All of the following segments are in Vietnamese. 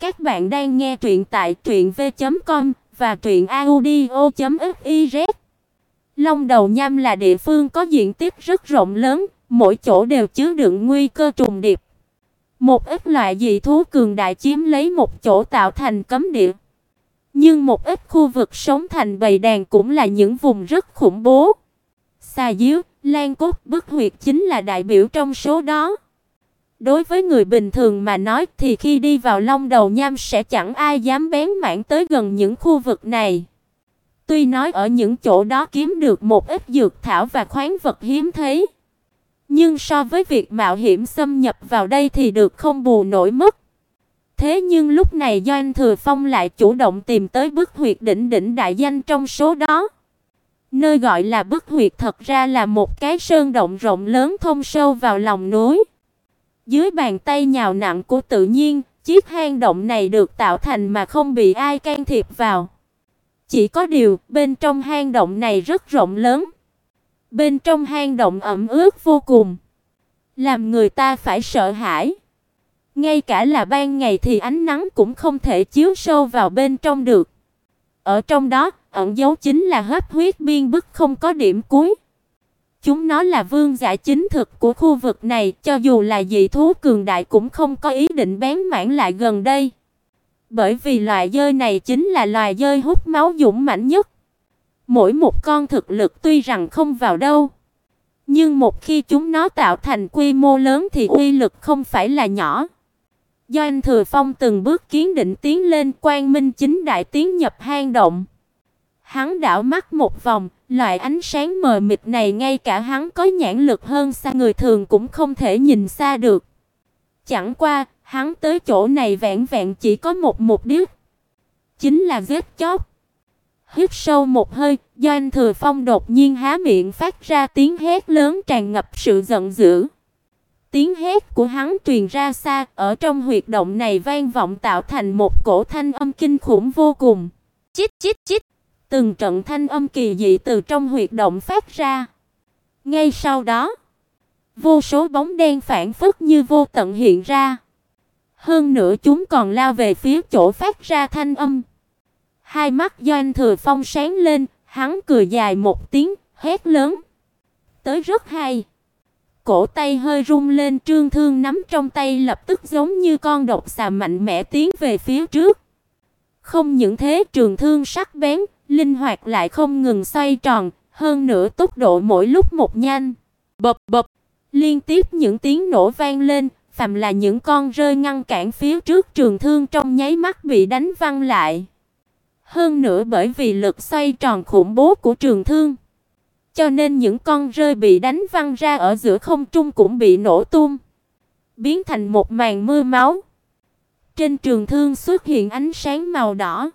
Các bạn đang nghe truyện tại truyệnv.com và truyệnaudio.fiz. Long Đầu Nham là địa phương có diện tích rất rộng lớn, mỗi chỗ đều chứa đựng nguy cơ trùng điệp. Một ít loại dị thú cường đại chiếm lấy một chỗ tạo thành cấm địa. Nhưng một ít khu vực sống thành bầy đàn cũng là những vùng rất khủng bố. Xà diếu, lan cốt, bức huyệt chính là đại biểu trong số đó. Đối với người bình thường mà nói thì khi đi vào Long Đầu Nham sẽ chẳng ai dám bén mảng tới gần những khu vực này. Tuy nói ở những chỗ đó kiếm được một ít dược thảo và khoáng vật hiếm thấy, nhưng so với việc mạo hiểm xâm nhập vào đây thì được không bù nổi mất. Thế nhưng lúc này Doanh Thừa Phong lại chủ động tìm tới bức huyệt đỉnh đỉnh đại danh trong số đó. Nơi gọi là bức huyệt thật ra là một cái sơn động rộng lớn thông sâu vào lòng núi. Dưới bàn tay nhào nặng của tự nhiên, chiếc hang động này được tạo thành mà không bị ai can thiệp vào. Chỉ có điều, bên trong hang động này rất rộng lớn. Bên trong hang động ẩm ướt vô cùng, làm người ta phải sợ hãi. Ngay cả là ban ngày thì ánh nắng cũng không thể chiếu sâu vào bên trong được. Ở trong đó, ẩn dấu chính là hấp huyết biên bức không có điểm cuối. Chúng nó là vương giả chính thực của khu vực này, cho dù là dị thú cường đại cũng không có ý định bén mảng lại gần đây. Bởi vì loài dơi này chính là loài dơi hút máu dũng mãnh nhất. Mỗi một con thực lực tuy rằng không vào đâu, nhưng một khi chúng nó tạo thành quy mô lớn thì uy lực không phải là nhỏ. Do anh Thừa Phong từng bước kiến định tiến lên, Quang Minh chính đại tiến nhập hang động. Hắn đảo mắt một vòng, loại ánh sáng mờ mịt này ngay cả hắn có nhãn lực hơn xa người thường cũng không thể nhìn xa được. Chẳng qua, hắn tới chỗ này vẹn vẹn chỉ có một mục đích, chính là giết chóc. Hít sâu một hơi, Doanh Thừa Phong đột nhiên há miệng phát ra tiếng hét lớn tràn ngập sự giận dữ. Tiếng hét của hắn truyền ra xa, ở trong huyệt động này vang vọng tạo thành một cổ thanh âm kinh khủng vô cùng. Chít chít chít. Từng trận thanh âm kỳ dị từ trong huyệt động phát ra. Ngay sau đó, vô số bóng đen phản phất như vô tận hiện ra. Hơn nữa chúng còn lao về phía chỗ phát ra thanh âm. Hai mắt Doanh Thừa Phong sáng lên, hắn cười dài một tiếng, hét lớn. Tới rất hay. Cổ tay hơi rung lên, Trương Thương nắm trong tay lập tức giống như con độc xà mạnh mẽ tiến về phía trước. Không những thế, trường thương sắc bén, linh hoạt lại không ngừng xoay tròn, hơn nữa tốc độ mỗi lúc một nhanh. Bập bập, liên tiếp những tiếng nổ vang lên, phàm là những con rơi ngăn cản phía trước trường thương trong nháy mắt bị đánh văng lại. Hơn nữa bởi vì lực xoay tròn khủng bố của trường thương, cho nên những con rơi bị đánh văng ra ở giữa không trung cũng bị nổ tung, biến thành một màn mưa máu. Trên trường thương xuất hiện ánh sáng màu đỏ.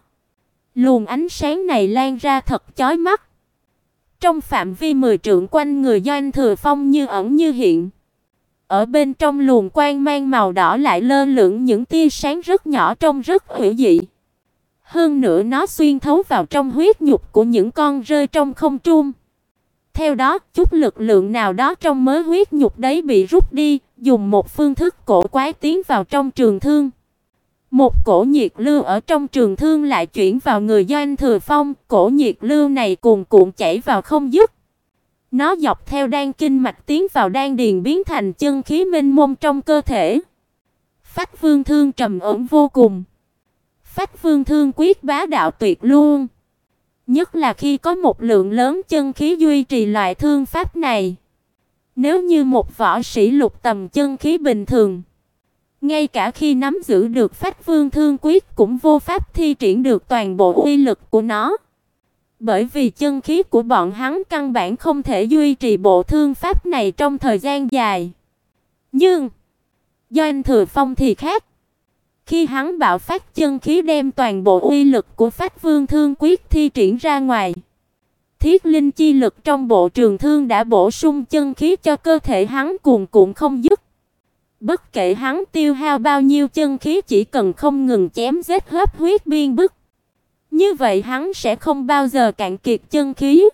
Luồng ánh sáng này lan ra thật chói mắt. Trong phạm vi 10 trượng quanh người Doanh Thừa Phong như ẩn như hiện. Ở bên trong luồng quang mang màu đỏ lại lơ lửng những tia sáng rất nhỏ trông rất hữu dị. Hơn nữa nó xuyên thấu vào trong huyết nhục của những con rơi trong không trung. Theo đó, chút lực lượng nào đó trong mớ huyết nhục đấy bị rút đi, dùng một phương thức cổ quái tiến vào trong trường thương. Một cổ nhiệt lưu ở trong trường thương lại chuyển vào người Doanh Thừa Phong, cổ nhiệt lưu này cuồn cuộn chảy vào không dứt. Nó dọc theo đan kinh mạch tiến vào đan điền biến thành chân khí minh mông trong cơ thể. Phách Vương Thương trầm ổn vô cùng. Phách Vương Thương quyết bá đạo tuyệt luôn. Nhất là khi có một lượng lớn chân khí duy trì loại thương pháp này. Nếu như một võ sĩ lục tầm chân khí bình thường, ngay cả khi nắm giữ được Phách Vương Thương Quyết cũng vô pháp thi triển được toàn bộ uy lực của nó. Bởi vì chân khí của bọn hắn căn bản không thể duy trì bộ thương pháp này trong thời gian dài. Nhưng Doanh Thừa Phong thì khác. Khi hắn bạo phát chân khí đem toàn bộ uy lực của Phách Vương Thương Quyết thi triển ra ngoài, thiết linh chi lực trong bộ trường thương đã bổ sung chân khí cho cơ thể hắn cuồn cuộn không dứt. Bất kể hắn tiêu hao bao nhiêu chân khí chỉ cần không ngừng chém giết hấp huyết biên bức. Như vậy hắn sẽ không bao giờ cạn kiệt chân khí.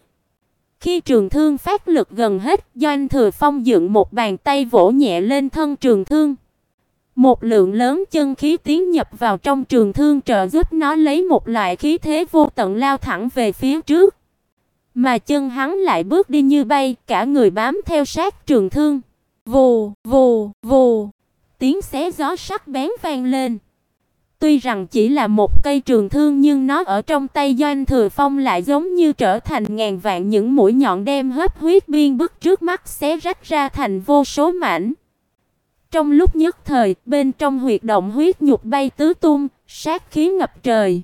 Khi trường thương phát lực gần hết, Doanh Thừa Phong dựng một bàn tay vỗ nhẹ lên thân trường thương. Một lượng lớn chân khí tiến nhập vào trong trường thương trợ giúp nó lấy một loại khí thế vô tận lao thẳng về phía trước. Mà chân hắn lại bước đi như bay, cả người bám theo sát trường thương. Vù, vù, vù. Tiếng xé gió sắc bén vang lên. Tuy rằng chỉ là một cây trường thương nhưng nó ở trong tay Doanh Thừa Phong lại giống như trở thành ngàn vạn những mũi nhọn đem hết huyết biên bức trước mắt xé rách ra thành vô số mảnh. Trong lúc nhất thời, bên trong huyệt động huyết nhục bay tứ tung, sát khí ngập trời.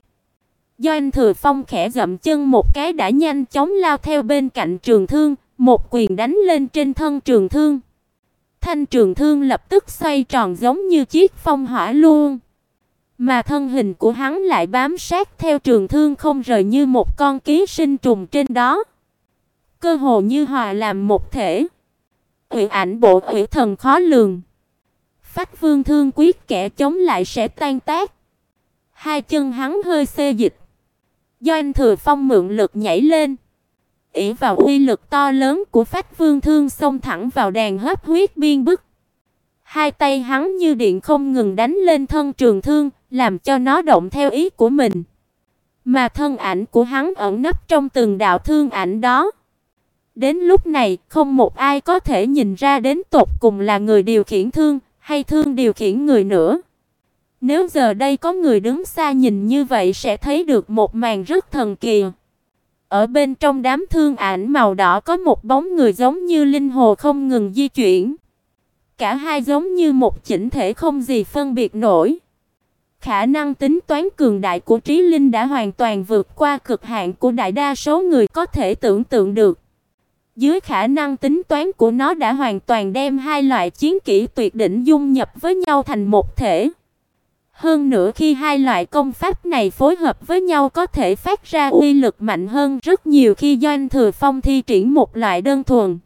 Doanh Thừa Phong khẽ dậm chân một cái đã nhanh chóng lao theo bên cạnh trường thương, một quyền đánh lên trên thân trường thương. Thanh trường thương lập tức xoay tròn giống như chiếc phong hỏa luôn. Mà thân hình của hắn lại bám sát theo trường thương không rời như một con ký sinh trùng trên đó. Cơ hồ như hòa làm một thể. Ủy ảnh bộ ủy thần khó lường. Phách Vương thương quyết kẻ chống lại sẽ tan tác. Hai chân hắn hơi xê dịch. Do anh Thừa Phong mượn lực nhảy lên, ỷ vào uy lực to lớn của Phách Vương thương xông thẳng vào đàn hấp huyết biên bức. Hai tay hắn như điện không ngừng đánh lên thân trường thương, làm cho nó động theo ý của mình. Mà thân ảnh của hắn ẩn nấp trong từng đạo thương ảnh đó. Đến lúc này, không một ai có thể nhìn ra đến tột cùng là người điều khiển thương hay thương điều khiển người nữa. Nếu giờ đây có người đứng xa nhìn như vậy sẽ thấy được một màn rất thần kỳ. Ở bên trong đám thương ảnh màu đỏ có một bóng người giống như linh hồ không ngừng di chuyển. Cả hai giống như một chỉnh thể không gì phân biệt nổi. Khả năng tính toán cường đại của Trí Linh đã hoàn toàn vượt qua cực hạn của đại đa số người có thể tưởng tượng được. Dưới khả năng tính toán của nó đã hoàn toàn đem hai loại chiến kỹ tuyệt đỉnh dung nhập với nhau thành một thể. Hơn nữa khi hai loại công pháp này phối hợp với nhau có thể phát ra uy lực mạnh hơn rất nhiều khi Doanh Thừa Phong thi triển một loại đơn thuần.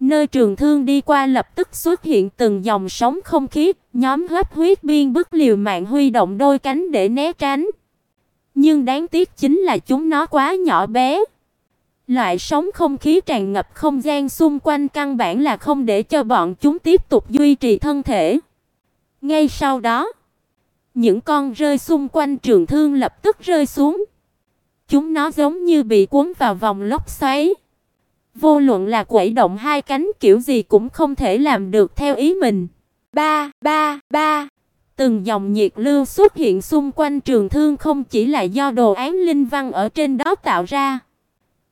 Nơi trường thương đi qua lập tức xuất hiện từng dòng sóng không khí, nhóm hấp huyết biên bức liều mạng huy động đôi cánh để né tránh. Nhưng đáng tiếc chính là chúng nó quá nhỏ bé. Loại sóng không khí tràn ngập không gian xung quanh căn bản là không để cho bọn chúng tiếp tục duy trì thân thể. Ngay sau đó, những con rơi xung quanh trường thương lập tức rơi xuống. Chúng nó giống như bị cuốn vào vòng lốc xoáy. Vô luận là quẩy động hai cánh kiểu gì cũng không thể làm được theo ý mình. Ba, ba, ba. Từng dòng nhiệt lưu xuất hiện xung quanh trường thương không chỉ là do đồ án linh văn ở trên đó tạo ra,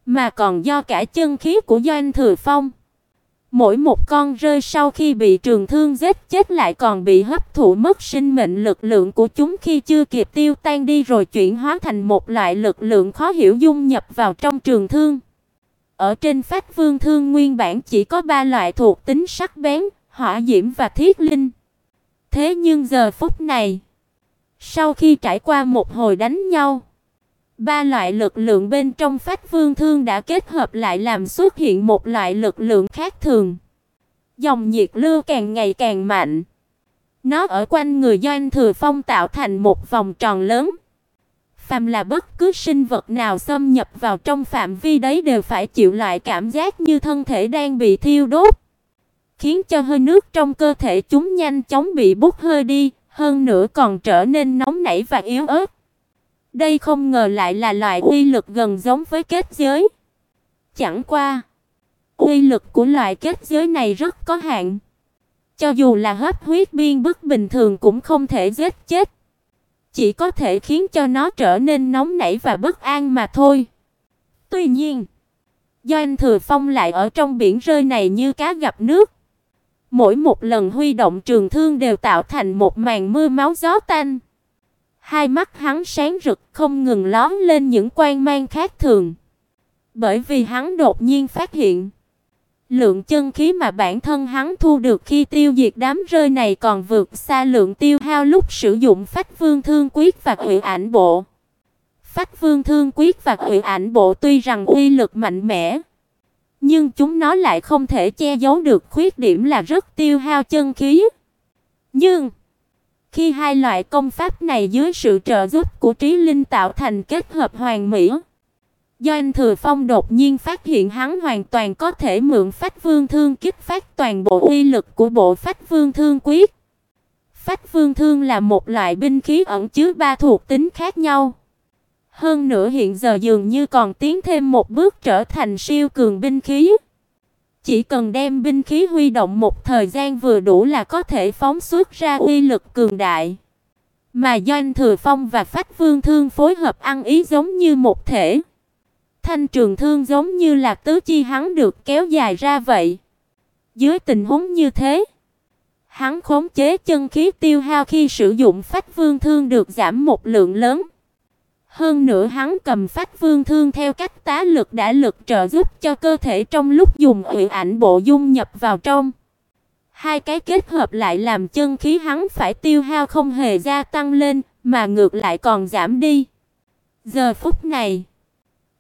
mà còn do cả chân khí của Doanh Thừa Phong. Mỗi một con rơi sau khi bị trường thương giết chết lại còn bị hấp thụ mất sinh mệnh lực lượng của chúng khi chưa kịp tiêu tan đi rồi chuyển hóa thành một loại lực lượng khó hiểu dung nhập vào trong trường thương. Ở trên Phách Vương thương nguyên bản chỉ có ba loại thuộc tính sắc bén, hỏa diễm và thiết linh. Thế nhưng giờ phút này, sau khi trải qua một hồi đánh nhau, ba loại lực lượng bên trong Phách Vương thương đã kết hợp lại làm xuất hiện một loại lực lượng khác thường. Dòng nhiệt lưu càng ngày càng mạnh. Nó ở quanh người Doanh Thừa Phong tạo thành một vòng tròn lớn phàm là bất cứ sinh vật nào xâm nhập vào trong phạm vi đấy đều phải chịu loại cảm giác như thân thể đang bị thiêu đốt, khiến cho hơi nước trong cơ thể chúng nhanh chóng bị bốc hơi đi, hơn nữa còn trở nên nóng nảy và yếu ớt. Đây không ngờ lại là loại uy lực gần giống với kết giới. Chẳng qua, uy lực của loại kết giới này rất có hạn. Cho dù là hấp huyết biên bức bình thường cũng không thể giết chết chỉ có thể khiến cho nó trở nên nóng nảy và bất an mà thôi. Tuy nhiên, do anh Thừa Phong lại ở trong biển rơi này như cá gặp nước. Mỗi một lần huy động trường thương đều tạo thành một màn mưa máu gió tanh. Hai mắt hắn sáng rực không ngừng lóe lên những quang mang khác thường. Bởi vì hắn đột nhiên phát hiện Lượng chân khí mà bản thân hắn thu được khi tiêu diệt đám rơi này còn vượt xa lượng tiêu hao lúc sử dụng Phách Vương Thương Quyết và Hủy Ảnh Bộ. Phách Vương Thương Quyết và Hủy Ảnh Bộ tuy rằng uy lực mạnh mẽ, nhưng chúng nó lại không thể che giấu được khuyết điểm là rất tiêu hao chân khí. Nhưng khi hai loại công pháp này dưới sự trợ giúp của trí linh tạo thành kết hợp hoàn mỹ, Do anh Thừa Phong đột nhiên phát hiện hắn hoàn toàn có thể mượn Phách Vương Thương kích phát toàn bộ uy lực của bộ Phách Vương Thương quyết. Phách Vương Thương là một loại binh khí ẩn chứa ba thuộc tính khác nhau. Hơn nữa hiện giờ dường như còn tiến thêm một bước trở thành siêu cường binh khí. Chỉ cần đem binh khí huy động một thời gian vừa đủ là có thể phóng xuất ra uy lực cường đại. Mà Doanh Thừa Phong và Phách Vương Thương phối hợp ăn ý giống như một thể. Thanh trường thương giống như là tứ chi hắn được kéo dài ra vậy. Dưới tình huống như thế, hắn khống chế chân khí tiêu hao khi sử dụng Phách Vương Thương được giảm một lượng lớn. Hơn nữa hắn cầm phát Vương Thương theo cách tá lực đã lực trợ giúp cho cơ thể trong lúc dùng ủy ảnh bộ dung nhập vào trong. Hai cái kết hợp lại làm chân khí hắn phải tiêu hao không hề gia tăng lên, mà ngược lại còn giảm đi. Giờ phút này,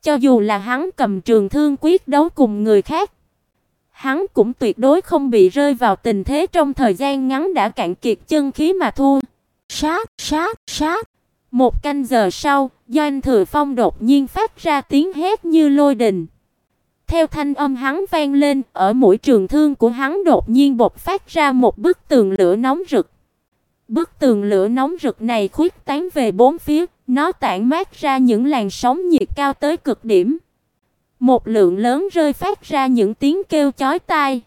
cho dù là hắn cầm trường thương quyết đấu cùng người khác, hắn cũng tuyệt đối không bị rơi vào tình thế trong thời gian ngắn đã cạn kiệt chân khí mà thua. Sát, sát, sát. Một canh giờ sau, Doanh Thừa Phong đột nhiên phát ra tiếng hét như lôi đình. Theo thanh âm hắn vang lên, ở mũi trường thương của hắn đột nhiên bộc phát ra một bức tường lửa nóng rực. Bức tường lửa nóng rực này khuếch tán về bốn phía, nó tản mát ra những làn sóng nhiệt cao tới cực điểm. Một lượng lớn rơi phát ra những tiếng kêu chói tai.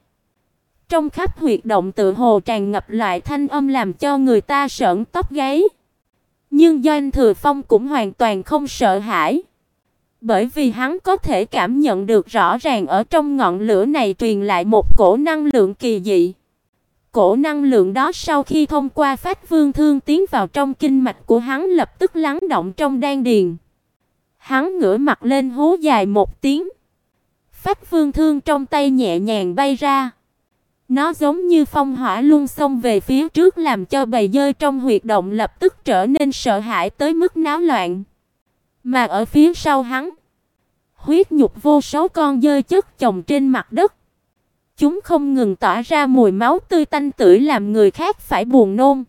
Trong khắp huyệt động tự hồ tràn ngập lại thanh âm làm cho người ta sởn tóc gáy. Nhưng Doanh Thừa Phong cũng hoàn toàn không sợ hãi. Bởi vì hắn có thể cảm nhận được rõ ràng ở trong ngọn lửa này truyền lại một cổ năng lượng kỳ dị. Cổ năng lượng đó sau khi thông qua Phách Vương Thương tiến vào trong kinh mạch của hắn lập tức lắng động trong đan điền. Hắn ngửa mặt lên hú dài một tiếng. Phách Vương Thương trong tay nhẹ nhàng bay ra. Nó giống như phong hỏa luôn xông về phía trước làm cho bầy dơi trong huyệt động lập tức trở nên sợ hãi tới mức náo loạn. Mà ở phía sau hắn, huyết nhục vô số con dơi chất chồng trên mặt đất. Chúng không ngừng tỏa ra mùi máu tươi tanh tưởi làm người khác phải buồn nôn.